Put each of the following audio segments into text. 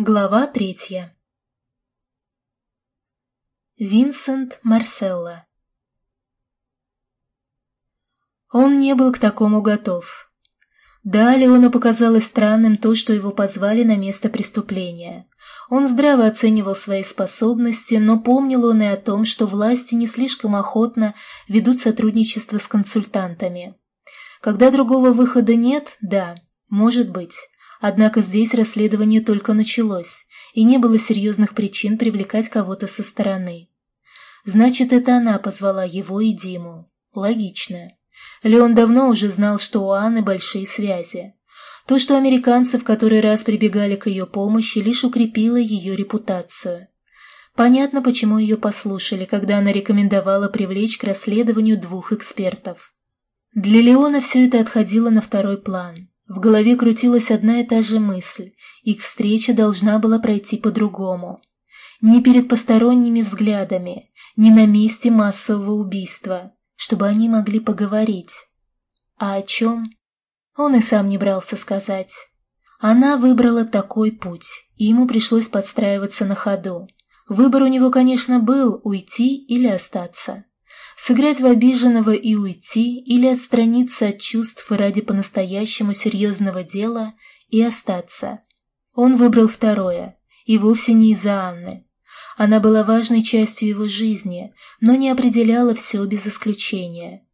Глава третья Винсент Марселло Он не был к такому готов. Да, Леону показалось странным то, что его позвали на место преступления. Он здраво оценивал свои способности, но помнил он и о том, что власти не слишком охотно ведут сотрудничество с консультантами. Когда другого выхода нет, да, может быть. Однако здесь расследование только началось, и не было серьезных причин привлекать кого-то со стороны. Значит, это она позвала его и Диму. Логично. Леон давно уже знал, что у Анны большие связи. То, что американцы в который раз прибегали к ее помощи, лишь укрепило ее репутацию. Понятно, почему ее послушали, когда она рекомендовала привлечь к расследованию двух экспертов. Для Леона все это отходило на второй план. В голове крутилась одна и та же мысль. Их встреча должна была пройти по-другому. Не перед посторонними взглядами, не на месте массового убийства, чтобы они могли поговорить. А о чем? Он и сам не брался сказать. Она выбрала такой путь, и ему пришлось подстраиваться на ходу. Выбор у него, конечно, был уйти или остаться сыграть в обиженного и уйти или отстраниться от чувств ради по-настоящему серьезного дела и остаться. Он выбрал второе, и вовсе не из-за Анны. Она была важной частью его жизни, но не определяла все без исключения.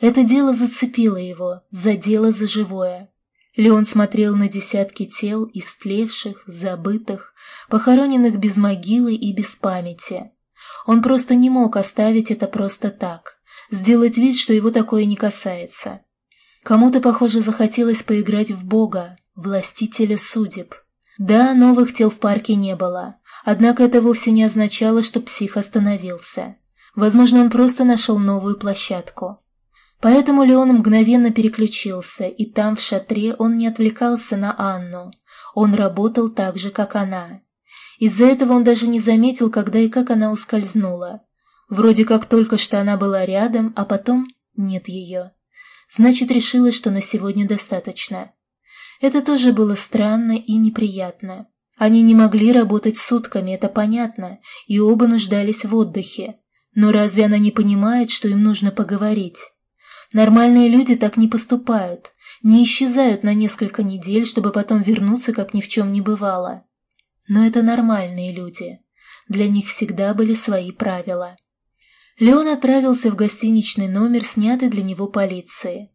Это дело зацепило его, задело за живое. Леон смотрел на десятки тел, истлевших, забытых, похороненных без могилы и без памяти. Он просто не мог оставить это просто так, сделать вид, что его такое не касается. Кому-то, похоже, захотелось поиграть в Бога, властителя судеб. Да, новых тел в парке не было, однако это вовсе не означало, что псих остановился. Возможно, он просто нашел новую площадку. Поэтому Леон мгновенно переключился, и там, в шатре, он не отвлекался на Анну. Он работал так же, как она. Из-за этого он даже не заметил, когда и как она ускользнула. Вроде как только что она была рядом, а потом нет ее. Значит, решила, что на сегодня достаточно. Это тоже было странно и неприятно. Они не могли работать сутками, это понятно, и оба нуждались в отдыхе. Но разве она не понимает, что им нужно поговорить? Нормальные люди так не поступают, не исчезают на несколько недель, чтобы потом вернуться, как ни в чем не бывало. Но это нормальные люди. Для них всегда были свои правила. Леон отправился в гостиничный номер, снятый для него полицией.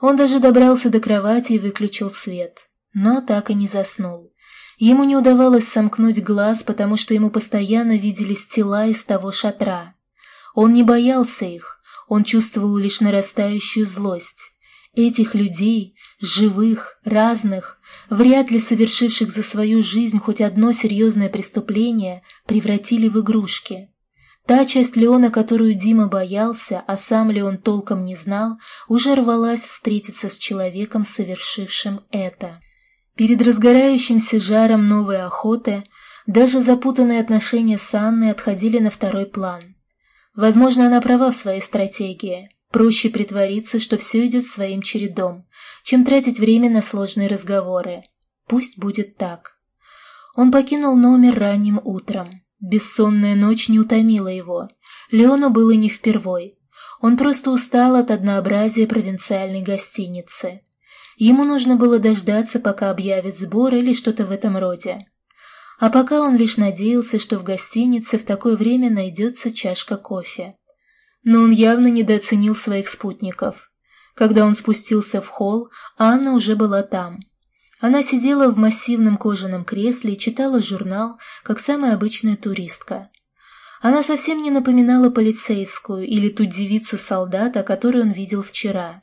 Он даже добрался до кровати и выключил свет. Но так и не заснул. Ему не удавалось сомкнуть глаз, потому что ему постоянно виделись тела из того шатра. Он не боялся их, он чувствовал лишь нарастающую злость. Этих людей, живых, разных, вряд ли совершивших за свою жизнь хоть одно серьезное преступление, превратили в игрушки. Та часть Леона, которую Дима боялся, а сам Леон толком не знал, уже рвалась встретиться с человеком, совершившим это. Перед разгорающимся жаром новой охоты даже запутанные отношения с Анной отходили на второй план. Возможно, она права в своей стратегии. Проще притвориться, что все идет своим чередом, чем тратить время на сложные разговоры. Пусть будет так. Он покинул номер ранним утром. Бессонная ночь не утомила его. Леону было не впервой. Он просто устал от однообразия провинциальной гостиницы. Ему нужно было дождаться, пока объявят сбор или что-то в этом роде. А пока он лишь надеялся, что в гостинице в такое время найдется чашка кофе но он явно недооценил своих спутников. Когда он спустился в холл, Анна уже была там. Она сидела в массивном кожаном кресле и читала журнал, как самая обычная туристка. Она совсем не напоминала полицейскую или ту девицу-солдата, которую он видел вчера.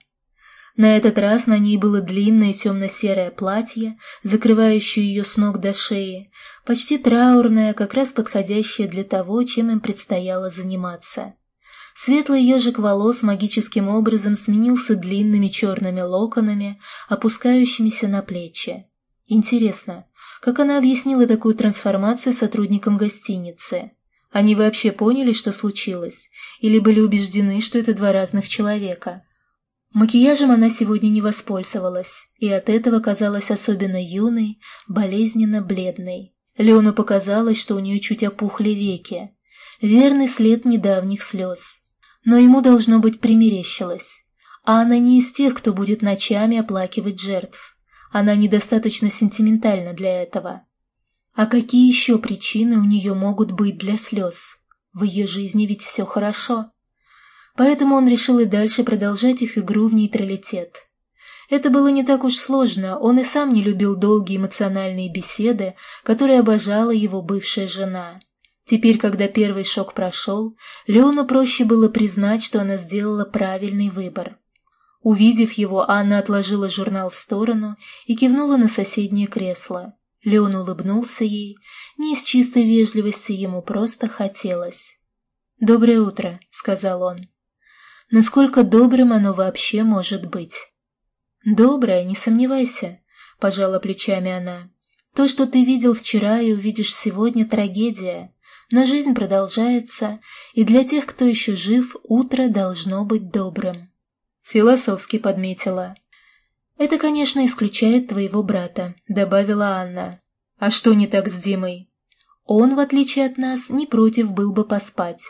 На этот раз на ней было длинное темно-серое платье, закрывающее ее с ног до шеи, почти траурное, как раз подходящее для того, чем им предстояло заниматься. Светлый ежик волос магическим образом сменился длинными черными локонами, опускающимися на плечи. Интересно, как она объяснила такую трансформацию сотрудникам гостиницы? Они вообще поняли, что случилось, или были убеждены, что это два разных человека? Макияжем она сегодня не воспользовалась, и от этого казалась особенно юной, болезненно бледной. Леону показалось, что у нее чуть опухли веки. Верный след недавних слез. Но ему должно быть примерещилось. А она не из тех, кто будет ночами оплакивать жертв. Она недостаточно сентиментальна для этого. А какие еще причины у нее могут быть для слез? В ее жизни ведь все хорошо. Поэтому он решил и дальше продолжать их игру в нейтралитет. Это было не так уж сложно, он и сам не любил долгие эмоциональные беседы, которые обожала его бывшая жена. Теперь, когда первый шок прошел, Леону проще было признать, что она сделала правильный выбор. Увидев его, Анна отложила журнал в сторону и кивнула на соседнее кресло. Леон улыбнулся ей. Не из чистой вежливости ему просто хотелось. «Доброе утро», — сказал он. «Насколько добрым оно вообще может быть?» «Доброе, не сомневайся», — пожала плечами она. «То, что ты видел вчера и увидишь сегодня, трагедия. Но жизнь продолжается, и для тех, кто еще жив, утро должно быть добрым». Философски подметила. «Это, конечно, исключает твоего брата», — добавила Анна. «А что не так с Димой?» Он, в отличие от нас, не против был бы поспать.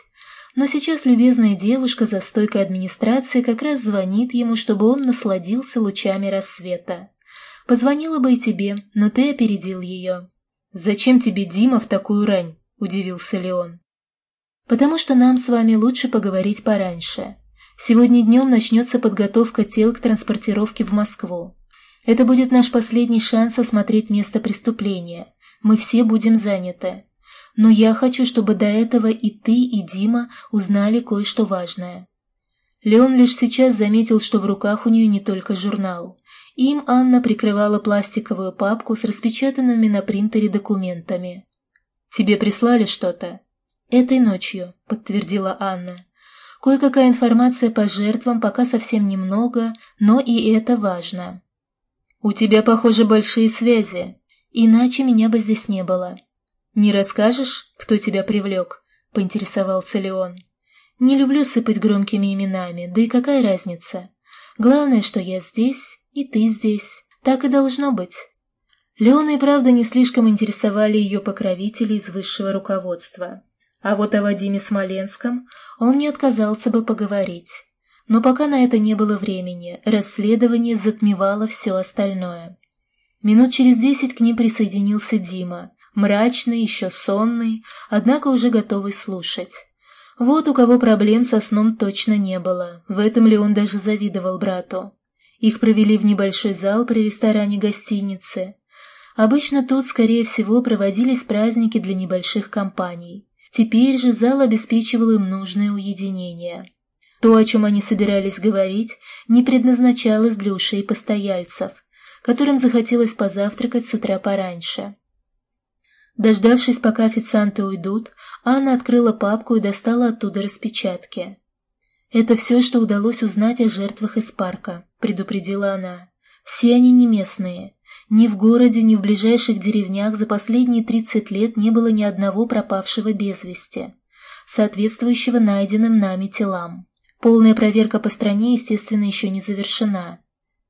Но сейчас любезная девушка за стойкой администрации как раз звонит ему, чтобы он насладился лучами рассвета. Позвонила бы и тебе, но ты опередил ее. «Зачем тебе Дима в такую рань?» – удивился Леон. «Потому что нам с вами лучше поговорить пораньше. Сегодня днем начнется подготовка тел к транспортировке в Москву. Это будет наш последний шанс осмотреть место преступления. Мы все будем заняты. Но я хочу, чтобы до этого и ты, и Дима узнали кое-что важное». Леон лишь сейчас заметил, что в руках у нее не только журнал. Им Анна прикрывала пластиковую папку с распечатанными на принтере документами. «Тебе прислали что-то?» «Этой ночью», — подтвердила Анна. Кое-какая информация по жертвам, пока совсем немного, но и это важно. «У тебя, похоже, большие связи. Иначе меня бы здесь не было». «Не расскажешь, кто тебя привлек?» – поинтересовался Леон. «Не люблю сыпать громкими именами, да и какая разница? Главное, что я здесь, и ты здесь. Так и должно быть». Леона и правда не слишком интересовали ее покровители из высшего руководства. А вот о Вадиме Смоленском он не отказался бы поговорить. Но пока на это не было времени, расследование затмевало все остальное. Минут через десять к ним присоединился Дима, мрачный, еще сонный, однако уже готовый слушать. Вот у кого проблем со сном точно не было, в этом ли он даже завидовал брату. Их провели в небольшой зал при ресторане гостиницы. Обычно тут, скорее всего, проводились праздники для небольших компаний. Теперь же зал обеспечивал им нужное уединение. То, о чем они собирались говорить, не предназначалось для ушей постояльцев, которым захотелось позавтракать с утра пораньше. Дождавшись, пока официанты уйдут, Анна открыла папку и достала оттуда распечатки. «Это все, что удалось узнать о жертвах из парка», — предупредила она. «Все они не местные. Ни в городе, ни в ближайших деревнях за последние 30 лет не было ни одного пропавшего без вести, соответствующего найденным нами телам. Полная проверка по стране, естественно, еще не завершена.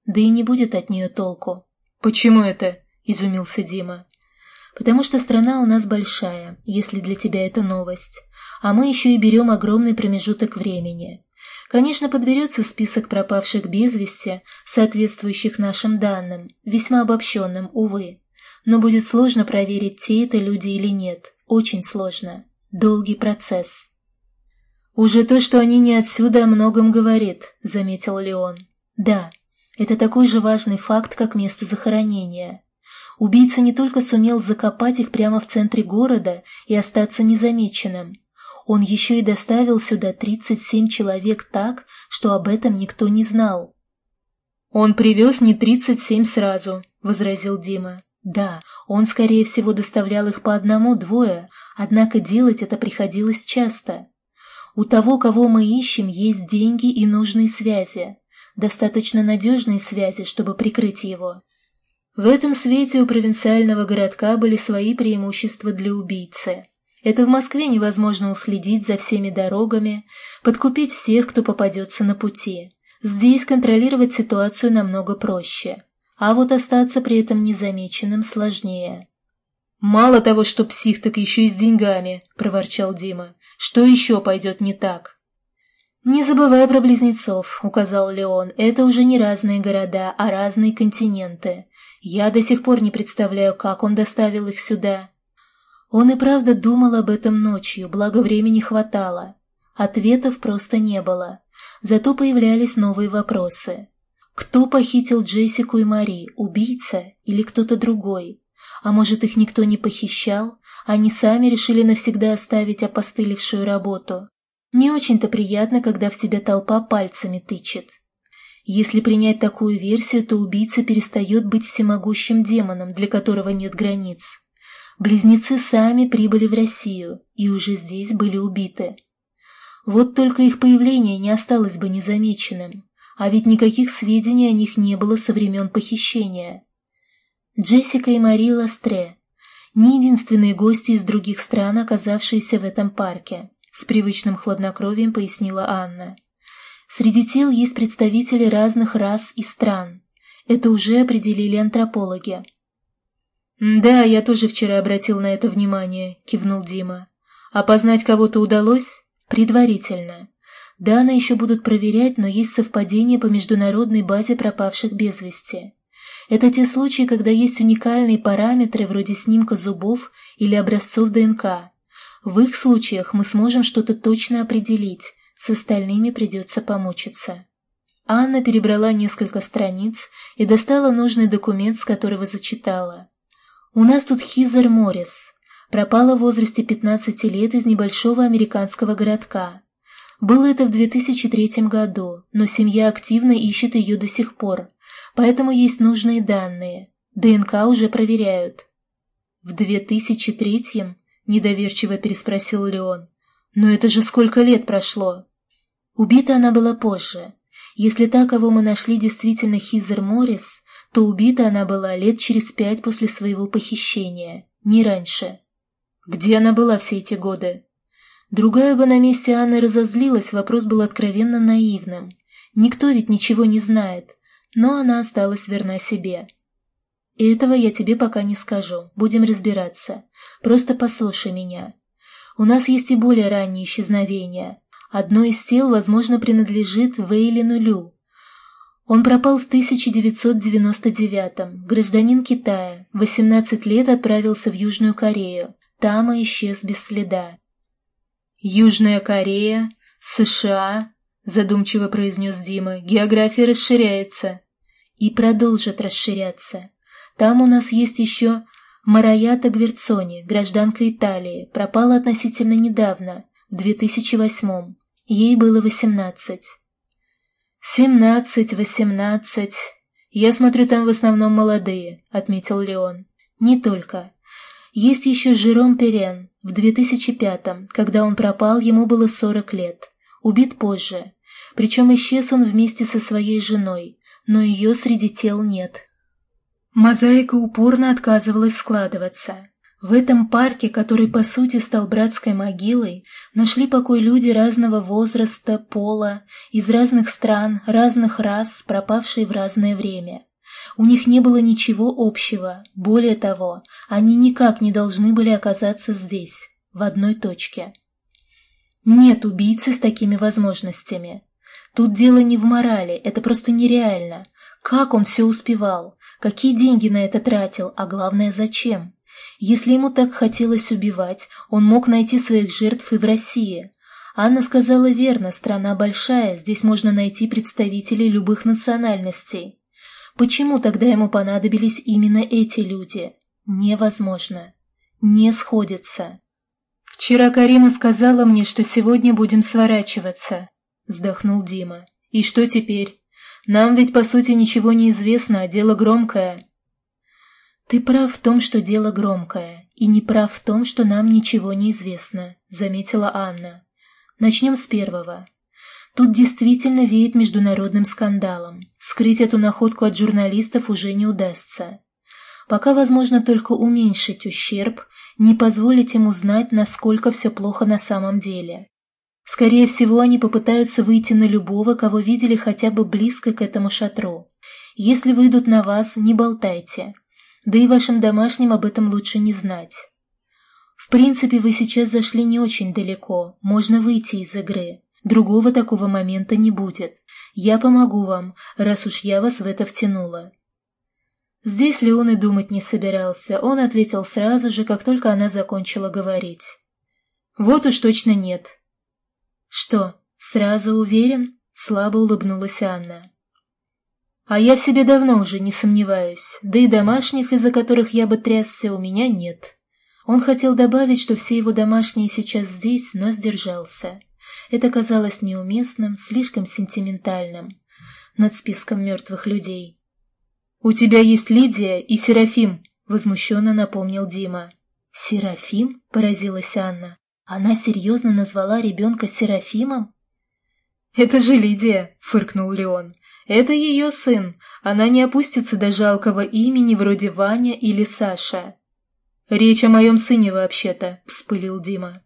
Да и не будет от нее толку. «Почему это?» – изумился Дима. «Потому что страна у нас большая, если для тебя это новость. А мы еще и берем огромный промежуток времени. Конечно, подберется список пропавших без вести, соответствующих нашим данным, весьма обобщенным, увы. Но будет сложно проверить, те это люди или нет. Очень сложно. Долгий процесс. «Уже то, что они не отсюда, о многом говорит», — заметил Леон. «Да, это такой же важный факт, как место захоронения. Убийца не только сумел закопать их прямо в центре города и остаться незамеченным, он еще и доставил сюда 37 человек так, что об этом никто не знал. «Он привез не 37 сразу», — возразил Дима. «Да, он, скорее всего, доставлял их по одному-двое, однако делать это приходилось часто. У того, кого мы ищем, есть деньги и нужные связи, достаточно надежные связи, чтобы прикрыть его». В этом свете у провинциального городка были свои преимущества для убийцы. Это в Москве невозможно уследить за всеми дорогами, подкупить всех, кто попадется на пути. Здесь контролировать ситуацию намного проще. А вот остаться при этом незамеченным сложнее. «Мало того, что псих, так еще и с деньгами», — проворчал Дима. «Что еще пойдет не так?» «Не забывай про близнецов», — указал Леон. «Это уже не разные города, а разные континенты. Я до сих пор не представляю, как он доставил их сюда». Он и правда думал об этом ночью, благо времени хватало. Ответов просто не было. Зато появлялись новые вопросы. Кто похитил Джессику и Мари, убийца или кто-то другой? А может, их никто не похищал? Они сами решили навсегда оставить опостылевшую работу. Не очень-то приятно, когда в тебя толпа пальцами тычет. Если принять такую версию, то убийца перестает быть всемогущим демоном, для которого нет границ. Близнецы сами прибыли в Россию и уже здесь были убиты. Вот только их появление не осталось бы незамеченным, а ведь никаких сведений о них не было со времен похищения. Джессика и Мари Ластре – не единственные гости из других стран, оказавшиеся в этом парке, с привычным хладнокровием пояснила Анна. Среди тел есть представители разных рас и стран. Это уже определили антропологи. «Да, я тоже вчера обратил на это внимание», — кивнул Дима. «Опознать кого-то удалось?» «Предварительно. Даны еще будут проверять, но есть совпадение по международной базе пропавших без вести. Это те случаи, когда есть уникальные параметры вроде снимка зубов или образцов ДНК. В их случаях мы сможем что-то точно определить, с остальными придется помучиться». Анна перебрала несколько страниц и достала нужный документ, с которого зачитала. У нас тут Хизер Моррис. Пропала в возрасте 15 лет из небольшого американского городка. Было это в 2003 году, но семья активно ищет ее до сих пор, поэтому есть нужные данные. ДНК уже проверяют. «В 2003-м?» – недоверчиво переспросил Леон. «Но это же сколько лет прошло?» Убита она была позже. Если та, кого мы нашли, действительно Хизер Моррис, то убита она была лет через пять после своего похищения, не раньше. Где она была все эти годы? Другая бы на месте Анны разозлилась, вопрос был откровенно наивным. Никто ведь ничего не знает, но она осталась верна себе. И этого я тебе пока не скажу, будем разбираться. Просто послушай меня. У нас есть и более ранние исчезновения. Одно из тел, возможно, принадлежит Вейлину Лю, он пропал в 1999-м, гражданин Китая, 18 лет отправился в Южную Корею, там и исчез без следа. «Южная Корея? США?» – задумчиво произнес Дима. «География расширяется». «И продолжит расширяться. Там у нас есть еще Мараята Гверцони, гражданка Италии, пропала относительно недавно, в 2008-м. Ей было 18. «Семнадцать, восемнадцать. Я смотрю, там в основном молодые», — отметил Леон. «Не только. Есть еще Жером Перен. В 2005-м, когда он пропал, ему было 40 лет. Убит позже. Причем исчез он вместе со своей женой, но ее среди тел нет». Мозаика упорно отказывалась складываться. В этом парке, который по сути стал братской могилой, нашли покой люди разного возраста, пола, из разных стран, разных рас, пропавшие в разное время. У них не было ничего общего, более того, они никак не должны были оказаться здесь, в одной точке. Нет убийцы с такими возможностями. Тут дело не в морали, это просто нереально. Как он все успевал? Какие деньги на это тратил, а главное, зачем? Если ему так хотелось убивать, он мог найти своих жертв и в России. Анна сказала верно, страна большая, здесь можно найти представителей любых национальностей. Почему тогда ему понадобились именно эти люди? Невозможно. Не сходится. «Вчера Карина сказала мне, что сегодня будем сворачиваться», — вздохнул Дима. «И что теперь? Нам ведь, по сути, ничего не известно, а дело громкое. «Ты прав в том, что дело громкое, и не прав в том, что нам ничего не известно», — заметила Анна. «Начнем с первого. Тут действительно веет международным скандалом. Скрыть эту находку от журналистов уже не удастся. Пока возможно только уменьшить ущерб, не позволить им узнать, насколько все плохо на самом деле. Скорее всего, они попытаются выйти на любого, кого видели хотя бы близко к этому шатру. Если выйдут на вас, не болтайте. Да и вашим домашним об этом лучше не знать. В принципе, вы сейчас зашли не очень далеко, можно выйти из игры. Другого такого момента не будет. Я помогу вам, раз уж я вас в это втянула. Здесь Леон и думать не собирался, он ответил сразу же, как только она закончила говорить. «Вот уж точно нет». «Что, сразу уверен?» — слабо улыбнулась Анна. «А я в себе давно уже не сомневаюсь, да и домашних, из-за которых я бы трясся, у меня нет». Он хотел добавить, что все его домашние сейчас здесь, но сдержался. Это казалось неуместным, слишком сентиментальным. Над списком мертвых людей. «У тебя есть Лидия и Серафим», — возмущенно напомнил Дима. «Серафим?» — поразилась Анна. «Она серьезно назвала ребенка Серафимом?» «Это же Лидия», — фыркнул Леон. «Это ее сын. Она не опустится до жалкого имени вроде Ваня или Саша». «Речь о моем сыне вообще-то», — вспылил Дима.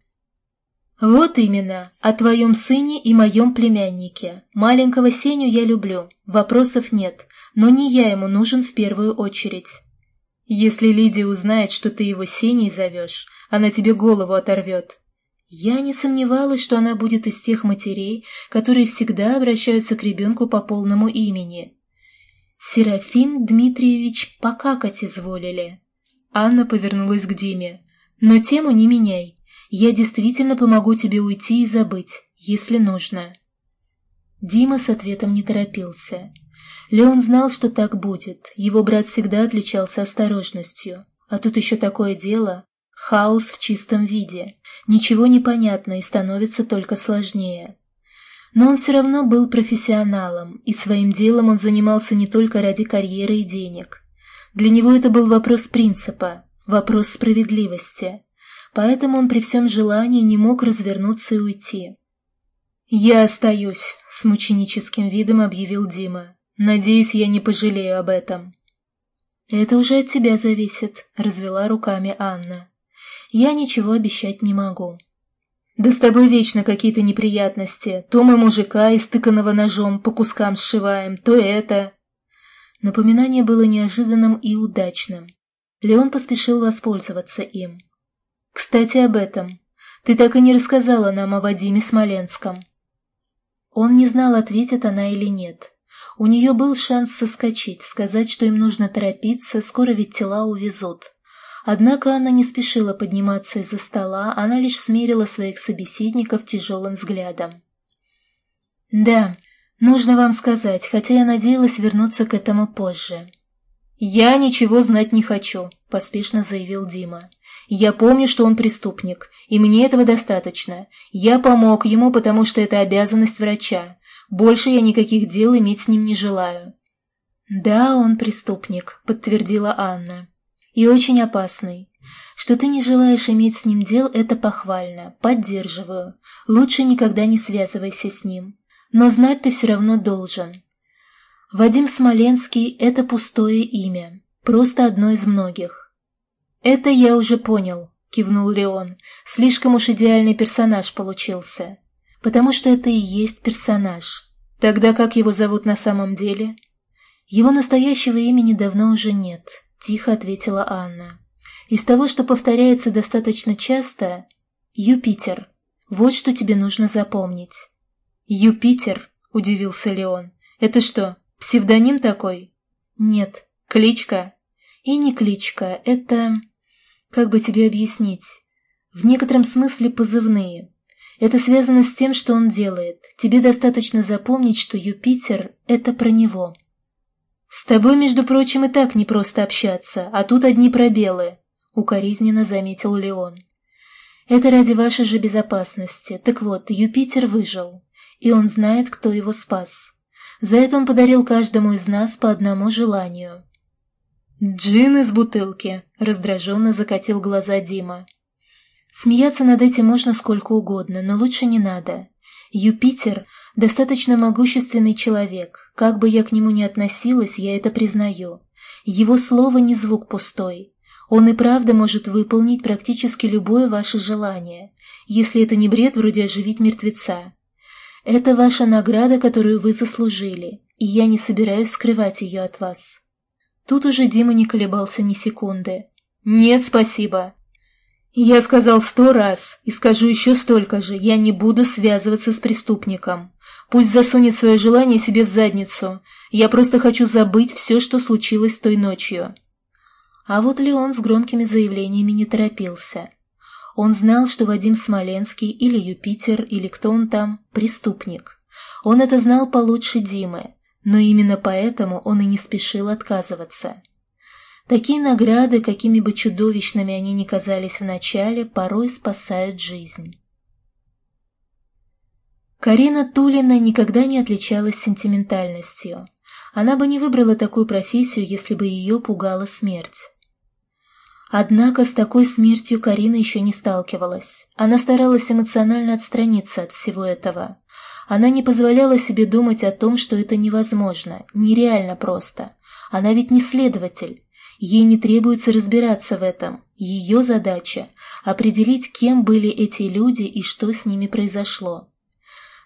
«Вот именно, о твоем сыне и моем племяннике. Маленького Сеню я люблю, вопросов нет, но не я ему нужен в первую очередь. Если Лидия узнает, что ты его Сеней зовешь, она тебе голову оторвет». Я не сомневалась, что она будет из тех матерей, которые всегда обращаются к ребенку по полному имени. Серафим Дмитриевич покакать изволили. Анна повернулась к Диме. «Но тему не меняй. Я действительно помогу тебе уйти и забыть, если нужно». Дима с ответом не торопился. Леон знал, что так будет. Его брат всегда отличался осторожностью. А тут еще такое дело. Хаос в чистом виде. Ничего не понятно и становится только сложнее. Но он все равно был профессионалом, и своим делом он занимался не только ради карьеры и денег. Для него это был вопрос принципа, вопрос справедливости. Поэтому он при всем желании не мог развернуться и уйти. «Я остаюсь», — с мученическим видом объявил Дима. «Надеюсь, я не пожалею об этом». «Это уже от тебя зависит», — развела руками Анна. «Я ничего обещать не могу». «Да с тобой вечно какие-то неприятности. То мы мужика, истыканного ножом, по кускам сшиваем, то это...» Напоминание было неожиданным и удачным. Леон поспешил воспользоваться им. «Кстати, об этом. Ты так и не рассказала нам о Вадиме Смоленском». Он не знал, ответит она или нет. У нее был шанс соскочить, сказать, что им нужно торопиться, скоро ведь тела увезут. Однако она не спешила подниматься из-за стола, она лишь смерила своих собеседников тяжелым взглядом. «Да, «Нужно вам сказать, хотя я надеялась вернуться к этому позже». «Я ничего знать не хочу», — поспешно заявил Дима. «Я помню, что он преступник, и мне этого достаточно. Я помог ему, потому что это обязанность врача. Больше я никаких дел иметь с ним не желаю». «Да, он преступник», — подтвердила Анна. «И очень опасный. Что ты не желаешь иметь с ним дел, это похвально. Поддерживаю. Лучше никогда не связывайся с ним но знать ты все равно должен. Вадим Смоленский — это пустое имя, просто одно из многих. «Это я уже понял», — кивнул Леон. «Слишком уж идеальный персонаж получился. Потому что это и есть персонаж. Тогда как его зовут на самом деле?» «Его настоящего имени давно уже нет», — тихо ответила Анна. «Из того, что повторяется достаточно часто, Юпитер. Вот что тебе нужно запомнить». «Юпитер?» – удивился Леон. «Это что, псевдоним такой?» «Нет, кличка». «И не кличка, это... Как бы тебе объяснить? В некотором смысле позывные. Это связано с тем, что он делает. Тебе достаточно запомнить, что Юпитер – это про него». «С тобой, между прочим, и так непросто общаться, а тут одни пробелы», — укоризненно заметил Леон. «Это ради вашей же безопасности. Так вот, Юпитер выжил и он знает, кто его спас. За это он подарил каждому из нас по одному желанию. «Джин из бутылки», — раздраженно закатил глаза Дима. Смеяться над этим можно сколько угодно, но лучше не надо. Юпитер — достаточно могущественный человек. Как бы я к нему ни относилась, я это признаю. Его слово не звук пустой. Он и правда может выполнить практически любое ваше желание, если это не бред вроде оживить мертвеца. Это ваша награда, которую вы заслужили, и я не собираюсь скрывать ее от вас». Тут уже Дима не колебался ни секунды. «Нет, спасибо». «Я сказал сто раз и скажу еще столько же. Я не буду связываться с преступником. Пусть засунет свое желание себе в задницу. Я просто хочу забыть все, что случилось той ночью». А вот Леон с громкими заявлениями не торопился. Он знал, что Вадим Смоленский или Юпитер, или кто он там, преступник. Он это знал получше Димы, но именно поэтому он и не спешил отказываться. Такие награды, какими бы чудовищными они ни казались вначале, порой спасают жизнь. Карина Тулина никогда не отличалась сентиментальностью. Она бы не выбрала такую профессию, если бы ее пугала смерть. Однако с такой смертью Карина еще не сталкивалась. Она старалась эмоционально отстраниться от всего этого. Она не позволяла себе думать о том, что это невозможно, нереально просто. Она ведь не следователь. Ей не требуется разбираться в этом. Ее задача – определить, кем были эти люди и что с ними произошло.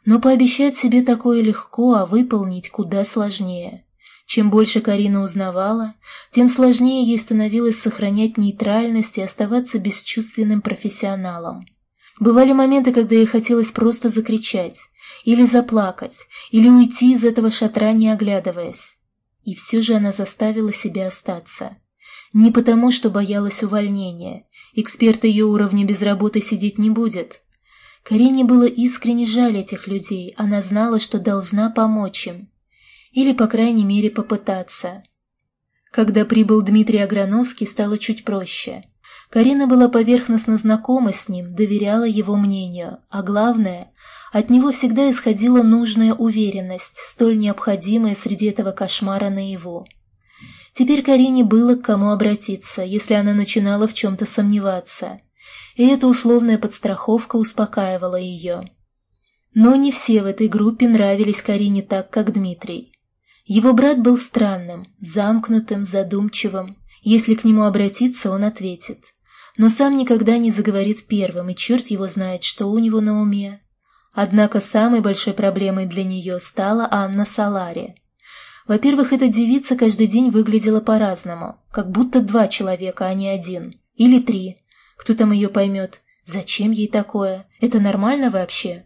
Но пообещать себе такое легко, а выполнить куда сложнее. Чем больше Карина узнавала, тем сложнее ей становилось сохранять нейтральность и оставаться бесчувственным профессионалом. Бывали моменты, когда ей хотелось просто закричать, или заплакать, или уйти из этого шатра, не оглядываясь. И все же она заставила себя остаться. Не потому, что боялась увольнения. Эксперт ее уровня без работы сидеть не будет. Карине было искренне жаль этих людей, она знала, что должна помочь им или, по крайней мере, попытаться. Когда прибыл Дмитрий Аграновский, стало чуть проще. Карина была поверхностно знакома с ним, доверяла его мнению, а главное, от него всегда исходила нужная уверенность, столь необходимая среди этого кошмара наяву. Теперь Карине было к кому обратиться, если она начинала в чем-то сомневаться, и эта условная подстраховка успокаивала ее. Но не все в этой группе нравились Карине так, как Дмитрий. Его брат был странным, замкнутым, задумчивым. Если к нему обратиться, он ответит. Но сам никогда не заговорит первым, и черт его знает, что у него на уме. Однако самой большой проблемой для нее стала Анна Салари. Во-первых, эта девица каждый день выглядела по-разному, как будто два человека, а не один. Или три. Кто там ее поймет? Зачем ей такое? Это нормально вообще?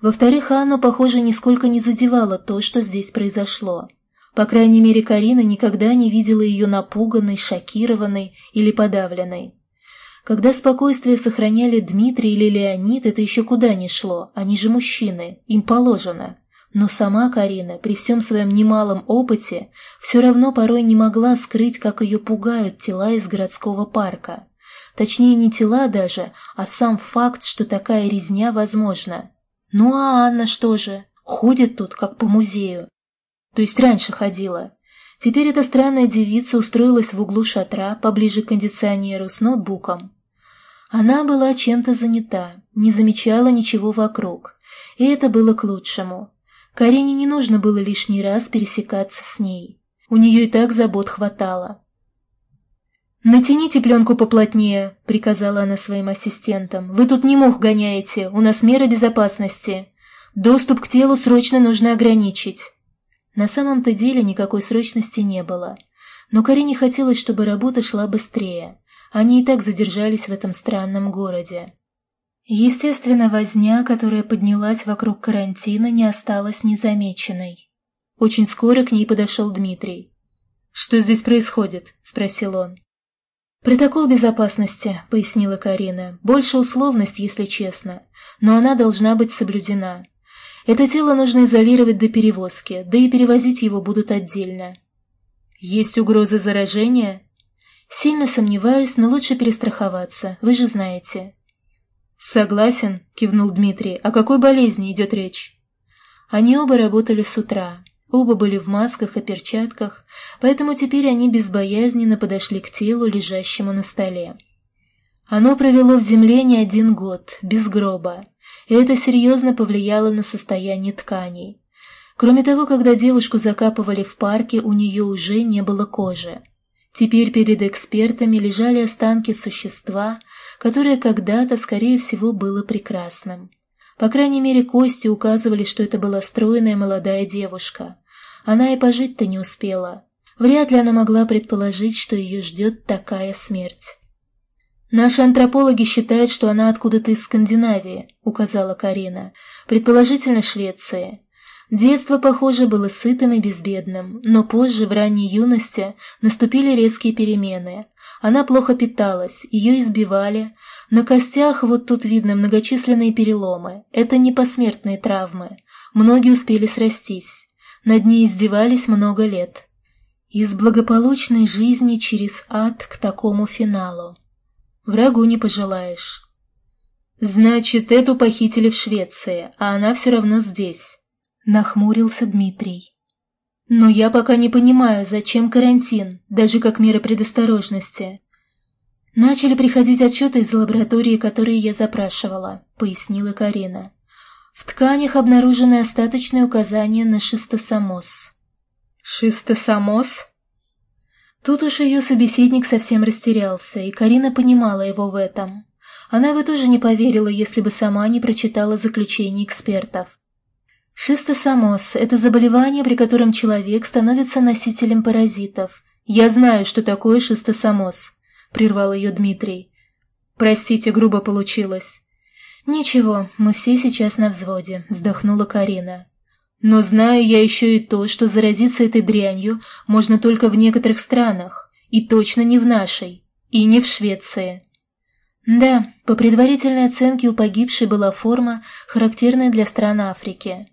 Во-вторых, Анну, похоже, нисколько не задевало то, что здесь произошло. По крайней мере, Карина никогда не видела ее напуганной, шокированной или подавленной. Когда спокойствие сохраняли Дмитрий или Леонид, это еще куда ни шло, они же мужчины, им положено. Но сама Карина, при всем своем немалом опыте, все равно порой не могла скрыть, как ее пугают тела из городского парка. Точнее, не тела даже, а сам факт, что такая резня возможна. Ну а Анна что же? Ходит тут, как по музею. То есть раньше ходила. Теперь эта странная девица устроилась в углу шатра, поближе к кондиционеру, с ноутбуком. Она была чем-то занята, не замечала ничего вокруг. И это было к лучшему. Карине не нужно было лишний раз пересекаться с ней. У нее и так забот хватало. «Натяните пленку поплотнее», — приказала она своим ассистентам. «Вы тут не мух гоняете, у нас меры безопасности. Доступ к телу срочно нужно ограничить». На самом-то деле никакой срочности не было. Но Карине хотелось, чтобы работа шла быстрее. Они и так задержались в этом странном городе. Естественно, возня, которая поднялась вокруг карантина, не осталась незамеченной. Очень скоро к ней подошел Дмитрий. «Что здесь происходит?» – спросил он. «Протокол безопасности», — пояснила Карина. «Больше условность, если честно. Но она должна быть соблюдена. Это тело нужно изолировать до перевозки, да и перевозить его будут отдельно». «Есть угроза заражения?» «Сильно сомневаюсь, но лучше перестраховаться, вы же знаете». «Согласен», — кивнул Дмитрий. «О какой болезни идет речь?» Они оба работали с утра. Оба были в масках и перчатках, поэтому теперь они безбоязненно подошли к телу, лежащему на столе. Оно провело в земле не один год, без гроба, и это серьезно повлияло на состояние тканей. Кроме того, когда девушку закапывали в парке, у нее уже не было кожи. Теперь перед экспертами лежали останки существа, которое когда-то, скорее всего, было прекрасным. По крайней мере, кости указывали, что это была стройная молодая девушка. Она и пожить-то не успела. Вряд ли она могла предположить, что ее ждет такая смерть. «Наши антропологи считают, что она откуда-то из Скандинавии», — указала Карина, «предположительно Швеции. Детство, похоже, было сытым и безбедным, но позже, в ранней юности, наступили резкие перемены. Она плохо питалась, ее избивали. На костях вот тут видно многочисленные переломы. Это не посмертные травмы. Многие успели срастись. Над ней издевались много лет. Из благополучной жизни через ад к такому финалу. Врагу не пожелаешь. Значит, эту похитили в Швеции, а она все равно здесь. Нахмурился Дмитрий. Но я пока не понимаю, зачем карантин, даже как мера предосторожности. Начали приходить отчеты из лаборатории, которые я запрашивала, пояснила Карина. В тканях обнаружены остаточные указания на шистосомоз. Шистосомоз? Тут уж ее собеседник совсем растерялся, и Карина понимала его в этом. Она бы тоже не поверила, если бы сама не прочитала заключение экспертов. Шистосомоз – это заболевание, при котором человек становится носителем паразитов. «Я знаю, что такое шистосомоз», – прервал ее Дмитрий. «Простите, грубо получилось». «Ничего, мы все сейчас на взводе», – вздохнула Карина. «Но знаю я еще и то, что заразиться этой дрянью можно только в некоторых странах, и точно не в нашей, и не в Швеции». Да, по предварительной оценке у погибшей была форма, характерная для стран Африки.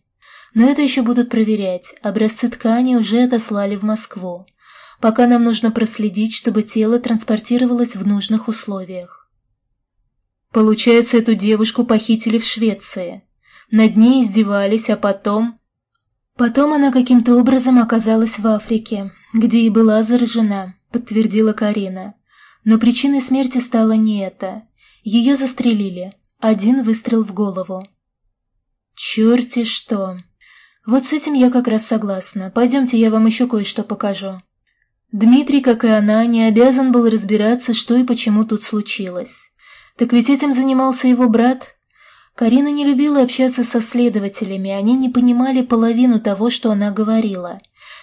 Но это еще будут проверять. Образцы ткани уже отослали в Москву. Пока нам нужно проследить, чтобы тело транспортировалось в нужных условиях. Получается, эту девушку похитили в Швеции. Над ней издевались, а потом... Потом она каким-то образом оказалась в Африке, где и была заражена, подтвердила Карина. Но причиной смерти стало не это. Ее застрелили. Один выстрел в голову. «Черти что!» «Вот с этим я как раз согласна. Пойдемте, я вам еще кое-что покажу». Дмитрий, как и она, не обязан был разбираться, что и почему тут случилось. Так ведь этим занимался его брат. Карина не любила общаться со следователями, они не понимали половину того, что она говорила,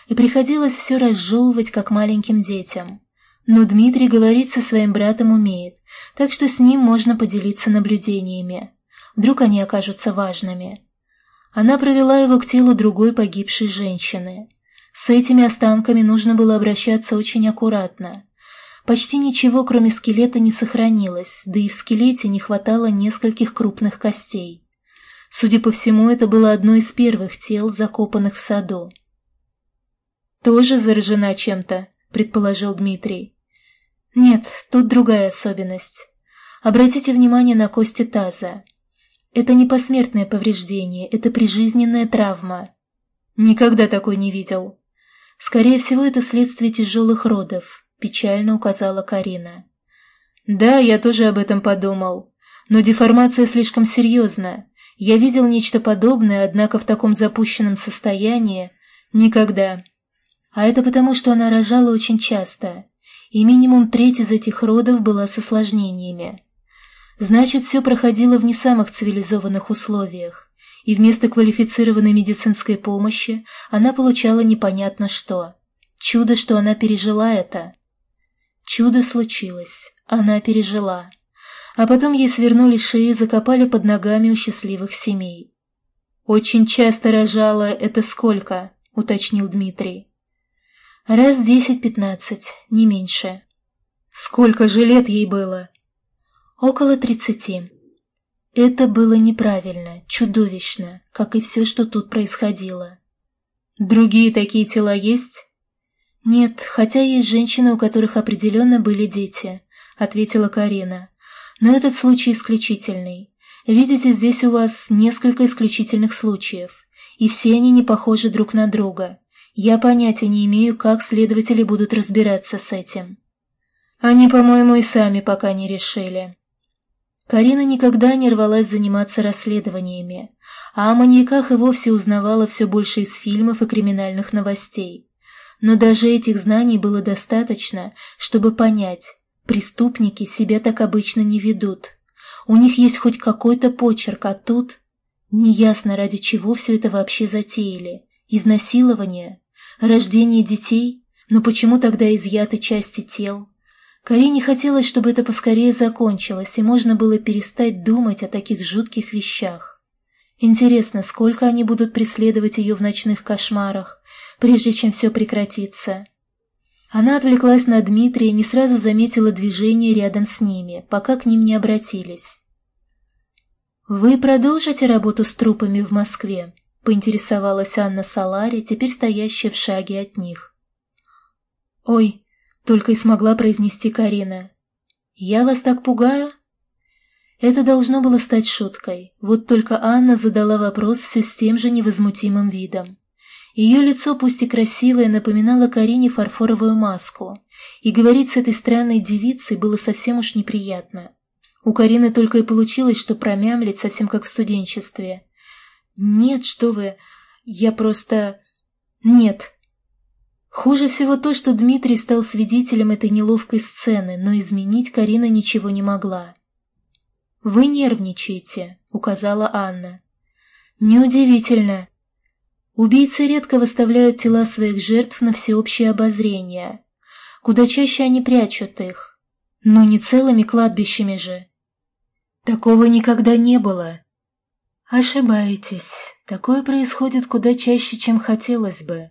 и приходилось все разжевывать, как маленьким детям. Но Дмитрий говорить со своим братом умеет, так что с ним можно поделиться наблюдениями. Вдруг они окажутся важными. Она провела его к телу другой погибшей женщины. С этими останками нужно было обращаться очень аккуратно. Почти ничего, кроме скелета, не сохранилось, да и в скелете не хватало нескольких крупных костей. Судя по всему, это было одно из первых тел, закопанных в саду. «Тоже заражена чем-то», — предположил Дмитрий. «Нет, тут другая особенность. Обратите внимание на кости таза. Это не посмертное повреждение, это прижизненная травма. Никогда такой не видел. Скорее всего, это следствие тяжелых родов, печально указала Карина. Да, я тоже об этом подумал. Но деформация слишком серьезна. Я видел нечто подобное, однако в таком запущенном состоянии никогда. А это потому, что она рожала очень часто, и минимум треть из этих родов была с осложнениями. Значит, все проходило в не самых цивилизованных условиях, и вместо квалифицированной медицинской помощи она получала непонятно что. Чудо, что она пережила это. Чудо случилось, она пережила. А потом ей свернули шею, закопали под ногами у счастливых семей. «Очень часто рожала это сколько?» — уточнил Дмитрий. «Раз десять-пятнадцать, не меньше». «Сколько же лет ей было?» Около тридцати. Это было неправильно, чудовищно, как и все, что тут происходило. Другие такие тела есть? Нет, хотя есть женщины, у которых определенно были дети, ответила Карина. Но этот случай исключительный. Видите, здесь у вас несколько исключительных случаев, и все они не похожи друг на друга. Я понятия не имею, как следователи будут разбираться с этим. Они, по-моему, и сами пока не решили. Карина никогда не рвалась заниматься расследованиями, а о маньяках и вовсе узнавала все больше из фильмов и криминальных новостей. Но даже этих знаний было достаточно, чтобы понять, преступники себя так обычно не ведут. У них есть хоть какой-то почерк, а тут... Неясно, ради чего все это вообще затеяли. Изнасилование? Рождение детей? Но почему тогда изъяты части тел? Карине хотелось, чтобы это поскорее закончилось, и можно было перестать думать о таких жутких вещах. Интересно, сколько они будут преследовать ее в ночных кошмарах, прежде чем все прекратится. Она отвлеклась на Дмитрия и не сразу заметила движение рядом с ними, пока к ним не обратились. «Вы продолжите работу с трупами в Москве?» — поинтересовалась Анна Салари, теперь стоящая в шаге от них. «Ой, только и смогла произнести Карина. «Я вас так пугаю?» Это должно было стать шуткой, вот только Анна задала вопрос все с тем же невозмутимым видом. Ее лицо, пусть и красивое, напоминало Карине фарфоровую маску, и говорить с этой странной девицей было совсем уж неприятно. У Карины только и получилось, что промямлить совсем как в студенчестве. «Нет, что вы, я просто...» «Нет, Хуже всего то, что Дмитрий стал свидетелем этой неловкой сцены, но изменить Карина ничего не могла. «Вы нервничаете», — указала Анна. «Неудивительно. Убийцы редко выставляют тела своих жертв на всеобщее обозрение. Куда чаще они прячут их. Но не целыми кладбищами же. Такого никогда не было». «Ошибаетесь. Такое происходит куда чаще, чем хотелось бы»,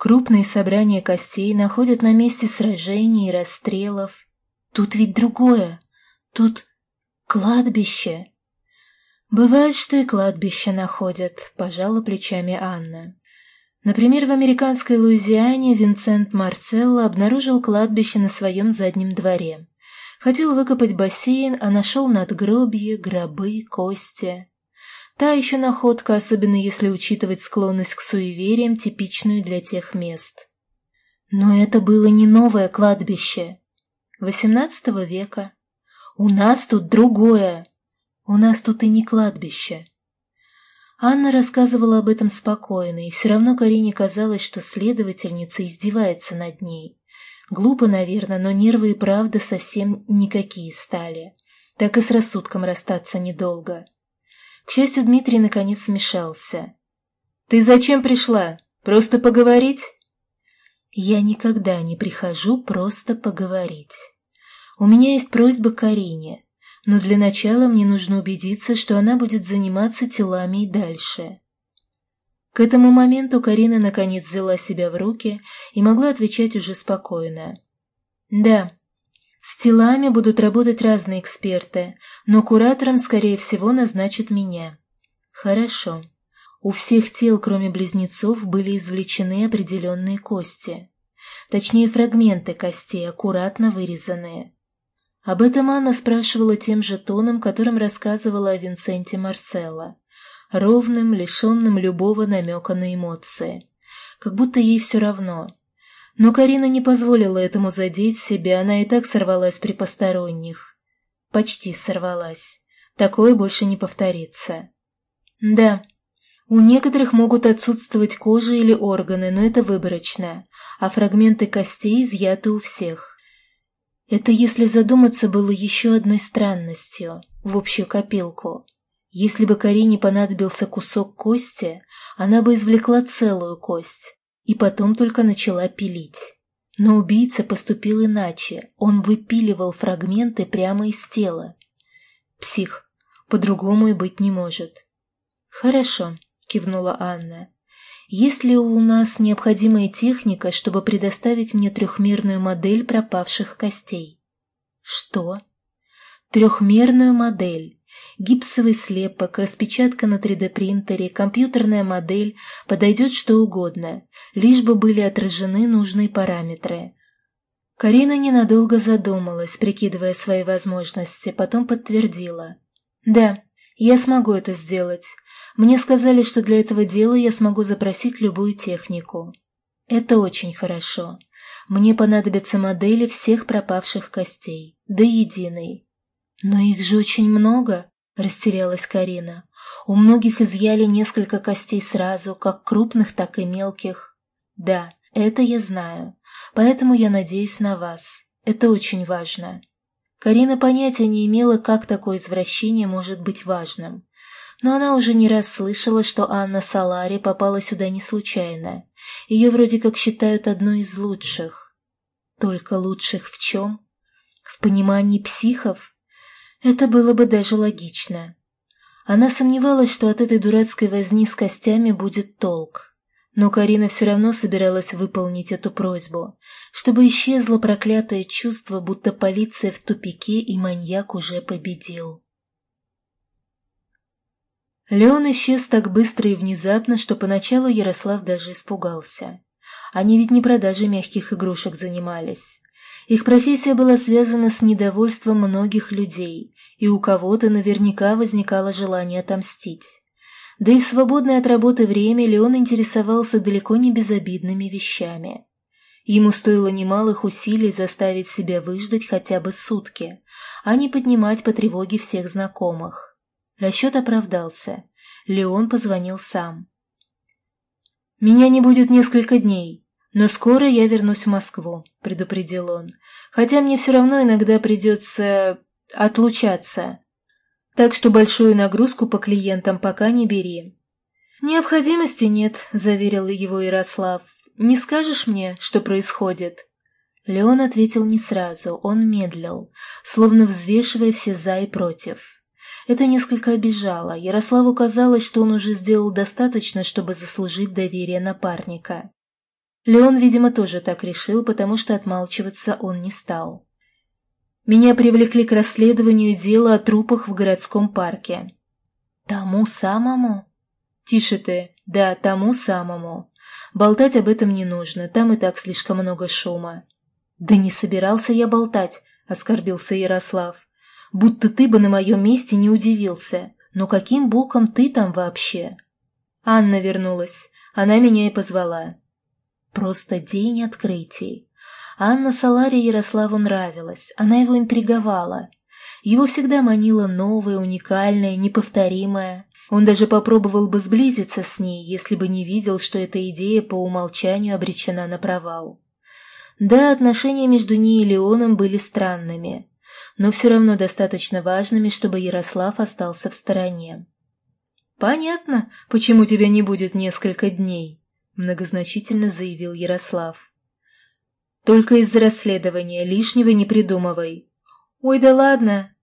Крупные собрания костей находят на месте сражений и расстрелов. Тут ведь другое. Тут кладбище. Бывает, что и кладбище находят, пожала плечами Анна. Например, в американской Луизиане Винсент Марселло обнаружил кладбище на своем заднем дворе. Хотел выкопать бассейн, а нашел надгробье, гробы, кости. Та еще находка, особенно если учитывать склонность к суевериям, типичную для тех мест. Но это было не новое кладбище. XVIII века. У нас тут другое. У нас тут и не кладбище. Анна рассказывала об этом спокойно, и все равно Карине казалось, что следовательница издевается над ней. Глупо, наверное, но нервы и правда совсем никакие стали. Так и с рассудком расстаться недолго. К счастью, Дмитрий наконец смешался. «Ты зачем пришла? Просто поговорить?» «Я никогда не прихожу просто поговорить. У меня есть просьба к Карине, но для начала мне нужно убедиться, что она будет заниматься телами и дальше». К этому моменту Карина наконец взяла себя в руки и могла отвечать уже спокойно. «Да, с телами будут работать разные эксперты, но куратором, скорее всего, назначат меня. Хорошо. У всех тел, кроме близнецов, были извлечены определенные кости. Точнее, фрагменты костей, аккуратно вырезанные. Об этом Анна спрашивала тем же тоном, которым рассказывала о Винсенте Марселло. Ровным, лишенным любого намека на эмоции. Как будто ей все равно – но Карина не позволила этому задеть себя, она и так сорвалась при посторонних. Почти сорвалась. Такое больше не повторится. Да, у некоторых могут отсутствовать кожа или органы, но это выборочно, а фрагменты костей изъяты у всех. Это, если задуматься, было еще одной странностью в общую копилку. Если бы Карине понадобился кусок кости, она бы извлекла целую кость, и потом только начала пилить. Но убийца поступил иначе, он выпиливал фрагменты прямо из тела. Псих, по-другому и быть не может. «Хорошо», — кивнула Анна. «Есть ли у нас необходимая техника, чтобы предоставить мне трехмерную модель пропавших костей?» «Что?» «Трехмерную модель Гипсовый слепок, распечатка на 3D-принтере, компьютерная модель, подойдет что угодно, лишь бы были отражены нужные параметры. Карина ненадолго задумалась, прикидывая свои возможности, потом подтвердила. «Да, я смогу это сделать. Мне сказали, что для этого дела я смогу запросить любую технику. Это очень хорошо. Мне понадобятся модели всех пропавших костей, до единой. «Но их же очень много», — растерялась Карина. «У многих изъяли несколько костей сразу, как крупных, так и мелких». «Да, это я знаю. Поэтому я надеюсь на вас. Это очень важно». Карина понятия не имела, как такое извращение может быть важным. Но она уже не раз слышала, что Анна Салари попала сюда не случайно, Ее вроде как считают одной из лучших. Только лучших в чем? В понимании психов? Это было бы даже логично. Она сомневалась, что от этой дурацкой возни с костями будет толк. Но Карина все равно собиралась выполнить эту просьбу, чтобы исчезло проклятое чувство, будто полиция в тупике и маньяк уже победил. Леон исчез так быстро и внезапно, что поначалу Ярослав даже испугался. Они ведь не продажей мягких игрушек занимались. Их профессия была связана с недовольством многих людей, и у кого-то наверняка возникало желание отомстить. Да и в свободное от работы время Леон интересовался далеко не безобидными вещами. Ему стоило немалых усилий заставить себя выждать хотя бы сутки, а не поднимать по тревоге всех знакомых. Расчет оправдался. Леон позвонил сам. «Меня не будет несколько дней, но скоро я вернусь в Москву», — предупредил он. «Хотя мне все равно иногда придется отлучаться. Так что большую нагрузку по клиентам пока не бери». «Необходимости нет», — заверил его Ярослав. «Не скажешь мне, что происходит?» Леон ответил не сразу, он медлил, словно взвешивая все «за» и «против». Это несколько обижало. Ярославу казалось, что он уже сделал достаточно, чтобы заслужить доверие напарника. Леон, видимо, тоже так решил, потому что отмалчиваться он не стал. Меня привлекли к расследованию дела о трупах в городском парке. Тому самому? Тише ты. Да, тому самому. Болтать об этом не нужно, там и так слишком много шума. Да не собирался я болтать, оскорбился Ярослав. Будто ты бы на моем месте не удивился. Но каким боком ты там вообще? Анна вернулась. Она меня и позвала. Просто день открытий. Анна Салари Ярославу нравилась, она его интриговала. Его всегда манило новое, уникальное, неповторимое. Он даже попробовал бы сблизиться с ней, если бы не видел, что эта идея по умолчанию обречена на провал. Да, отношения между ней и Леоном были странными, но все равно достаточно важными, чтобы Ярослав остался в стороне. «Понятно, почему тебя не будет несколько дней», — многозначительно заявил Ярослав. Только из-за расследования, лишнего не придумывай. Ой, да ладно.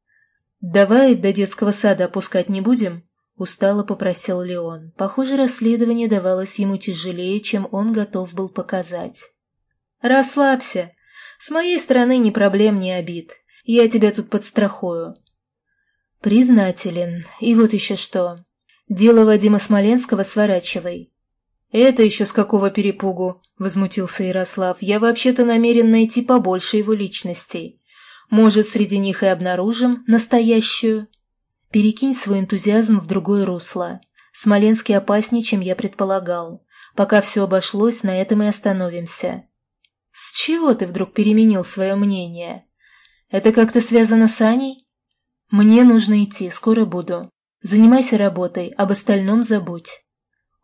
Давай до детского сада опускать не будем? Устало попросил Леон. Похоже, расследование давалось ему тяжелее, чем он готов был показать. Расслабься. С моей стороны ни проблем, ни обид. Я тебя тут подстрахую. Признателен. И вот еще что. Дело Вадима Смоленского сворачивай. Это еще с какого перепугу? — возмутился Ярослав. «Я вообще-то намерен найти побольше его личностей. Может, среди них и обнаружим настоящую?» «Перекинь свой энтузиазм в другое русло. Смоленский опаснее, чем я предполагал. Пока все обошлось, на этом и остановимся». «С чего ты вдруг переменил свое мнение? Это как-то связано с Аней?» «Мне нужно идти, скоро буду. Занимайся работой, об остальном забудь».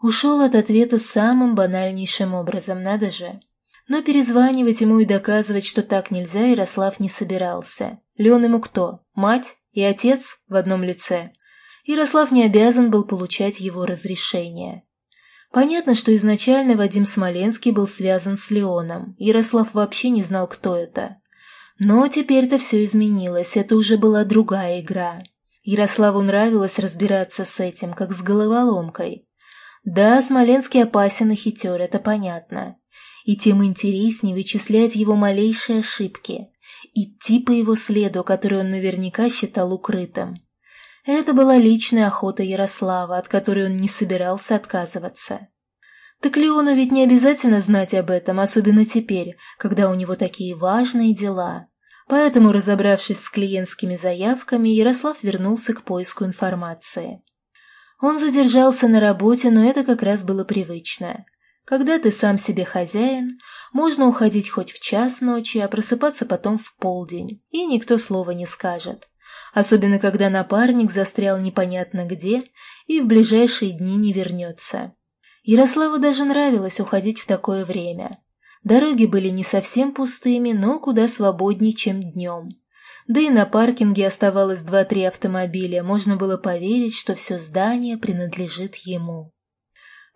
Ушел от ответа самым банальнейшим образом, надо же. Но перезванивать ему и доказывать, что так нельзя, Ярослав не собирался. Леон ему кто? Мать и отец в одном лице? Ярослав не обязан был получать его разрешение. Понятно, что изначально Вадим Смоленский был связан с Леоном. Ярослав вообще не знал, кто это. Но теперь-то все изменилось, это уже была другая игра. Ярославу нравилось разбираться с этим, как с головоломкой. Да, Смоленский опасен и хитер, это понятно. И тем интереснее вычислять его малейшие ошибки, идти по его следу, который он наверняка считал укрытым. Это была личная охота Ярослава, от которой он не собирался отказываться. Так Леону ведь не обязательно знать об этом, особенно теперь, когда у него такие важные дела. Поэтому, разобравшись с клиентскими заявками, Ярослав вернулся к поиску информации. Он задержался на работе, но это как раз было привычно. Когда ты сам себе хозяин, можно уходить хоть в час ночи, а просыпаться потом в полдень, и никто слова не скажет. Особенно, когда напарник застрял непонятно где и в ближайшие дни не вернется. Ярославу даже нравилось уходить в такое время. Дороги были не совсем пустыми, но куда свободнее, чем днем. Да и на паркинге оставалось два-три автомобиля, можно было поверить, что все здание принадлежит ему.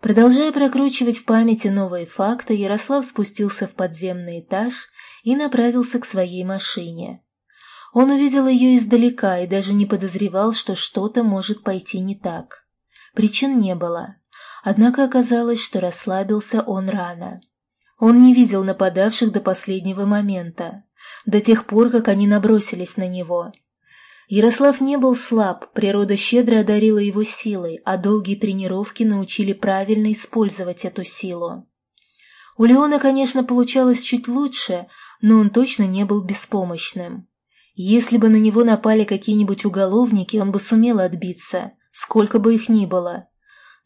Продолжая прокручивать в памяти новые факты, Ярослав спустился в подземный этаж и направился к своей машине. Он увидел ее издалека и даже не подозревал, что что-то может пойти не так. Причин не было. Однако оказалось, что расслабился он рано. Он не видел нападавших до последнего момента, до тех пор, как они набросились на него. Ярослав не был слаб, природа щедро одарила его силой, а долгие тренировки научили правильно использовать эту силу. У Леона, конечно, получалось чуть лучше, но он точно не был беспомощным. Если бы на него напали какие-нибудь уголовники, он бы сумел отбиться, сколько бы их ни было.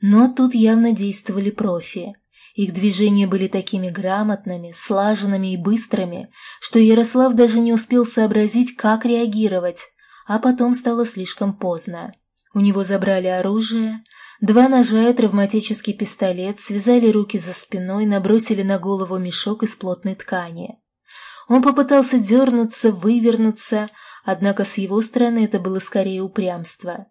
Но тут явно действовали профи. Их движения были такими грамотными, слаженными и быстрыми, что Ярослав даже не успел сообразить, как реагировать, а потом стало слишком поздно. У него забрали оружие, два ножа и травматический пистолет, связали руки за спиной, набросили на голову мешок из плотной ткани. Он попытался дернуться, вывернуться, однако с его стороны это было скорее упрямство.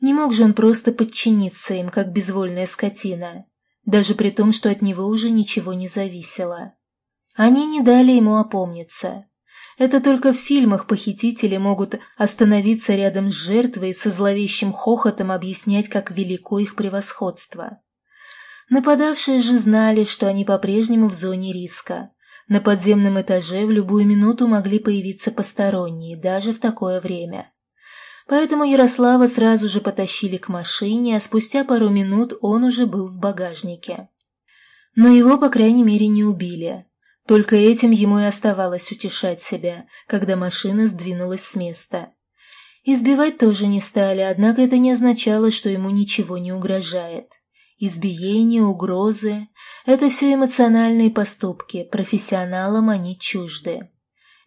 Не мог же он просто подчиниться им, как безвольная скотина даже при том, что от него уже ничего не зависело. Они не дали ему опомниться. Это только в фильмах похитители могут остановиться рядом с жертвой и со зловещим хохотом объяснять, как велико их превосходство. Нападавшие же знали, что они по-прежнему в зоне риска. На подземном этаже в любую минуту могли появиться посторонние, даже в такое время. Поэтому Ярослава сразу же потащили к машине, а спустя пару минут он уже был в багажнике. Но его, по крайней мере, не убили. Только этим ему и оставалось утешать себя, когда машина сдвинулась с места. Избивать тоже не стали, однако это не означало, что ему ничего не угрожает. Избиение, угрозы – это все эмоциональные поступки, профессионалам они чужды.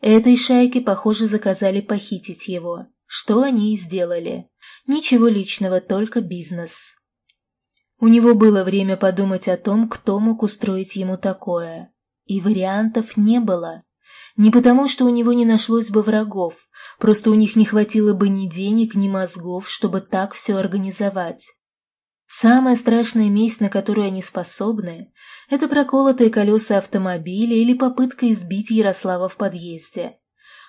Этой шайке, похоже, заказали похитить его. Что они и сделали. Ничего личного, только бизнес. У него было время подумать о том, кто мог устроить ему такое. И вариантов не было. Не потому, что у него не нашлось бы врагов, просто у них не хватило бы ни денег, ни мозгов, чтобы так все организовать. Самая страшная месть, на которую они способны, это проколотые колеса автомобиля или попытка избить Ярослава в подъезде.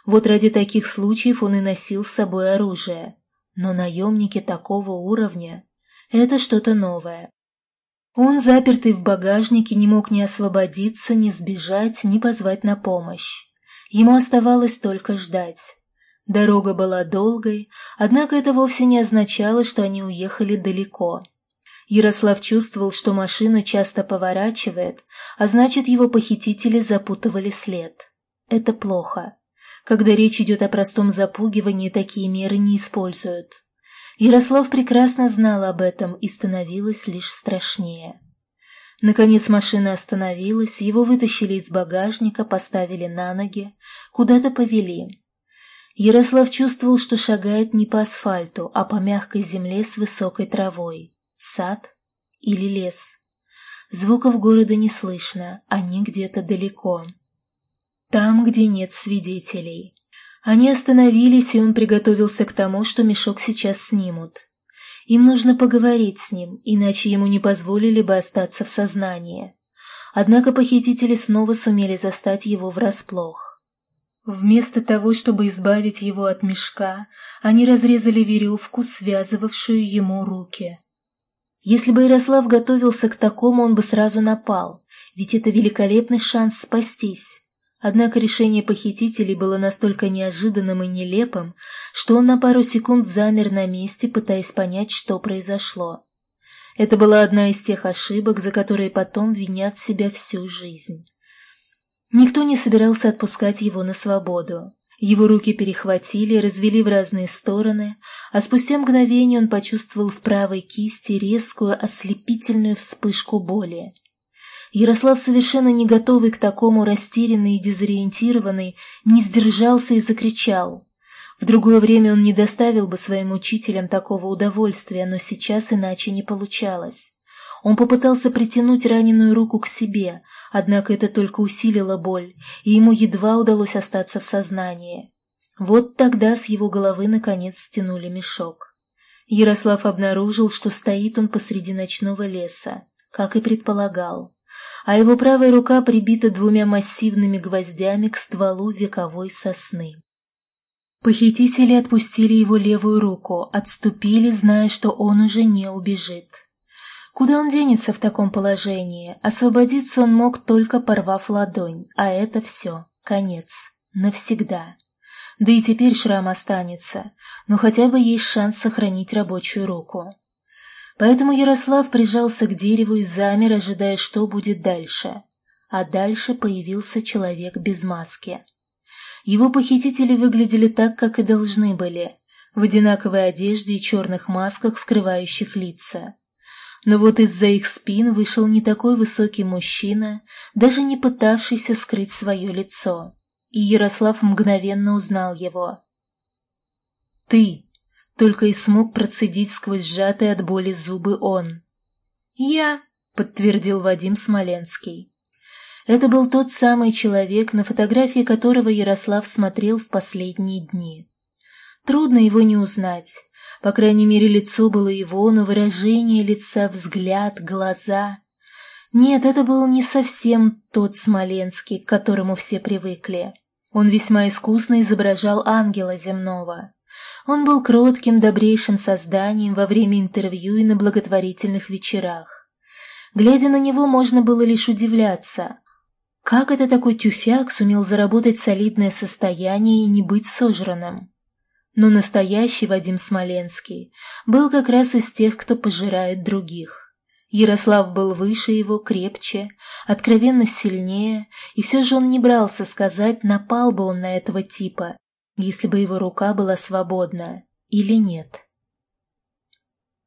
Вот ради таких случаев он и носил с собой оружие. Но наемники такого уровня – это что-то новое. Он, запертый в багажнике, не мог ни освободиться, ни сбежать, ни позвать на помощь. Ему оставалось только ждать. Дорога была долгой, однако это вовсе не означало, что они уехали далеко. Ярослав чувствовал, что машина часто поворачивает, а значит, его похитители запутывали след. Это плохо. Когда речь идет о простом запугивании, такие меры не используют. Ярослав прекрасно знал об этом и становилось лишь страшнее. Наконец машина остановилась, его вытащили из багажника, поставили на ноги, куда-то повели. Ярослав чувствовал, что шагает не по асфальту, а по мягкой земле с высокой травой. Сад или лес. Звуков города не слышно, они где-то далеко. Там, где нет свидетелей. Они остановились, и он приготовился к тому, что мешок сейчас снимут. Им нужно поговорить с ним, иначе ему не позволили бы остаться в сознании. Однако похитители снова сумели застать его врасплох. Вместо того, чтобы избавить его от мешка, они разрезали веревку, связывавшую ему руки. Если бы Ярослав готовился к такому, он бы сразу напал, ведь это великолепный шанс спастись. Однако решение похитителей было настолько неожиданным и нелепым, что он на пару секунд замер на месте, пытаясь понять, что произошло. Это была одна из тех ошибок, за которые потом винят себя всю жизнь. Никто не собирался отпускать его на свободу. Его руки перехватили, развели в разные стороны, а спустя мгновение он почувствовал в правой кисти резкую ослепительную вспышку боли. Ярослав, совершенно не готовый к такому, растерянный и дезориентированный, не сдержался и закричал. В другое время он не доставил бы своим учителям такого удовольствия, но сейчас иначе не получалось. Он попытался притянуть раненую руку к себе, однако это только усилило боль, и ему едва удалось остаться в сознании. Вот тогда с его головы наконец стянули мешок. Ярослав обнаружил, что стоит он посреди ночного леса. как и предполагал, а его правая рука прибита двумя массивными гвоздями к стволу вековой сосны. Похитители отпустили его левую руку, отступили, зная, что он уже не убежит. Куда он денется в таком положении? Освободиться он мог, только порвав ладонь, а это все, конец, навсегда. Да и теперь шрам останется, но хотя бы есть шанс сохранить рабочую руку. Поэтому Ярослав прижался к дереву и замер, ожидая, что будет дальше. А дальше появился человек без маски. Его похитители выглядели так, как и должны были, в одинаковой одежде и черных масках, скрывающих лица. Но вот из-за их спин вышел не такой высокий мужчина, даже не пытавшийся скрыть свое лицо, и Ярослав мгновенно узнал его. «Ты!» — только и смог процедить сквозь сжатые от боли зубы он. «Я!» — подтвердил Вадим Смоленский. Это был тот самый человек, на фотографии которого Ярослав смотрел в последние дни. Трудно его не узнать. По крайней мере, лицо было его, но выражение лица, взгляд, глаза... Нет, это был не совсем тот Смоленский, к которому все привыкли. Он весьма искусно изображал ангела земного. Он был кротким, добрейшим созданием во время интервью и на благотворительных вечерах. Глядя на него, можно было лишь удивляться. Как это такой тюфяк сумел заработать солидное состояние и не быть сожранным? но настоящий Вадим Смоленский был как раз из тех, кто пожирает других. Ярослав был выше его, крепче, откровенно сильнее, и все же он не брался сказать, напал бы он на этого типа, если бы его рука была свободна или нет.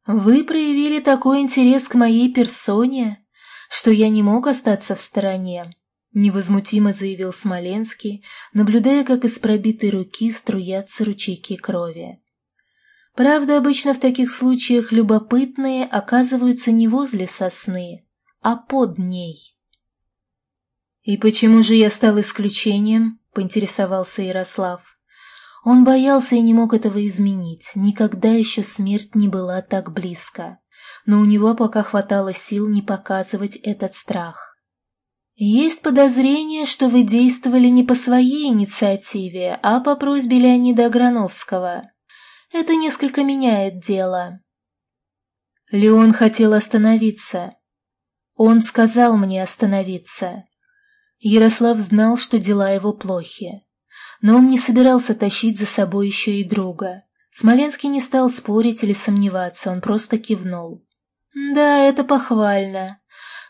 «Вы проявили такой интерес к моей персоне, что я не мог остаться в стороне», Невозмутимо заявил Смоленский, наблюдая, как из пробитой руки струятся ручейки крови. Правда, обычно в таких случаях любопытные оказываются не возле сосны, а под ней. «И почему же я стал исключением?» — поинтересовался Ярослав. Он боялся и не мог этого изменить, никогда еще смерть не была так близко, но у него пока хватало сил не показывать этот страх. Есть подозрение, что вы действовали не по своей инициативе, а по просьбе Леонида Аграновского. Это несколько меняет дело. Леон хотел остановиться. Он сказал мне остановиться. Ярослав знал, что дела его плохи. Но он не собирался тащить за собой еще и друга. Смоленский не стал спорить или сомневаться, он просто кивнул. «Да, это похвально.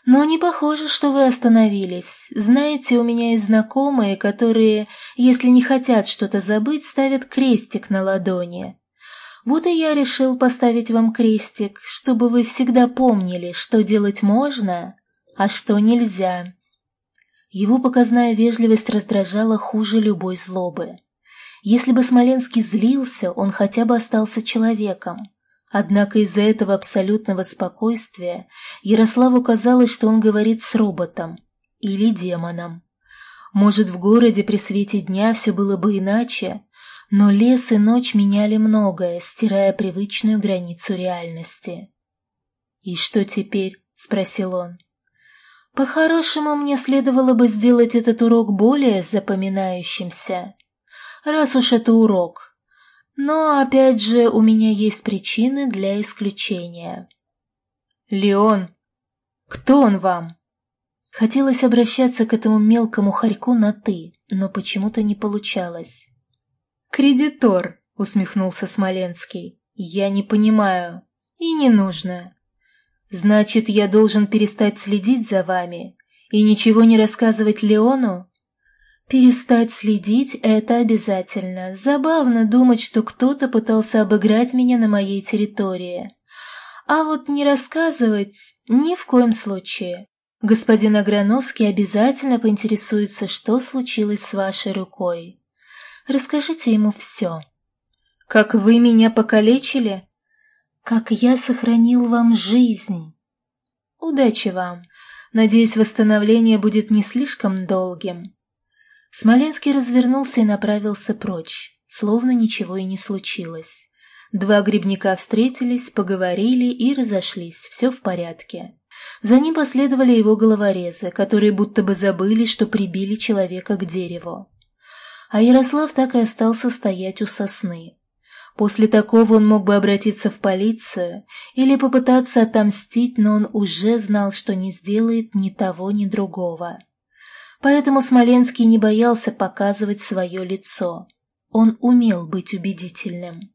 Но не похоже, что вы остановились. Знаете, у меня есть знакомые, которые, если не хотят что-то забыть, ставят крестик на ладони. Вот и я решил поставить вам крестик, чтобы вы всегда помнили, что делать можно, а что нельзя. Его показная вежливость раздражала хуже любой злобы. Если бы Смоленский злился, он хотя бы остался человеком. Однако из-за этого абсолютного спокойствия Ярославу казалось, что он говорит с роботом или демоном. Может, в городе при свете дня все было бы иначе, но лес и ночь меняли многое, стирая привычную границу реальности. «И что теперь?» — спросил он. «По-хорошему, мне следовало бы сделать этот урок более запоминающимся. Раз уж это урок, но, опять же, у меня есть причины для исключения. «Леон, кто он вам?» Хотелось обращаться к этому мелкому хорьку на «ты», но почему-то не получалось. «Кредитор», — усмехнулся Смоленский. «Я не понимаю. И не нужно. Значит, я должен перестать следить за вами и ничего не рассказывать Леону?» Перестать следить – это обязательно. Забавно думать, что кто-то пытался обыграть меня на моей территории. А вот не рассказывать – ни в коем случае. Господин Аграновский обязательно поинтересуется, что случилось с вашей рукой. Расскажите ему все. Как вы меня покалечили? Как я сохранил вам жизнь. Удачи вам. Надеюсь, восстановление будет не слишком долгим. Смоленский развернулся и направился прочь, словно ничего и не случилось. Два грибника встретились, поговорили и разошлись, все в порядке. За ним последовали его головорезы, которые будто бы забыли, что прибили человека к дереву. А Ярослав так и остался стоять у сосны. После такого он мог бы обратиться в полицию или попытаться отомстить, но он уже знал, что не сделает ни того, ни другого. Поэтому Смоленский не боялся показывать свое лицо. Он умел быть убедительным.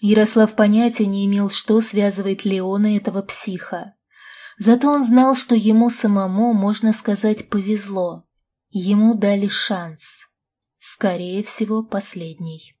Ярослав понятия не имел, что связывает Леона этого психа. Зато он знал, что ему самому, можно сказать, повезло. Ему дали шанс. Скорее всего, последний.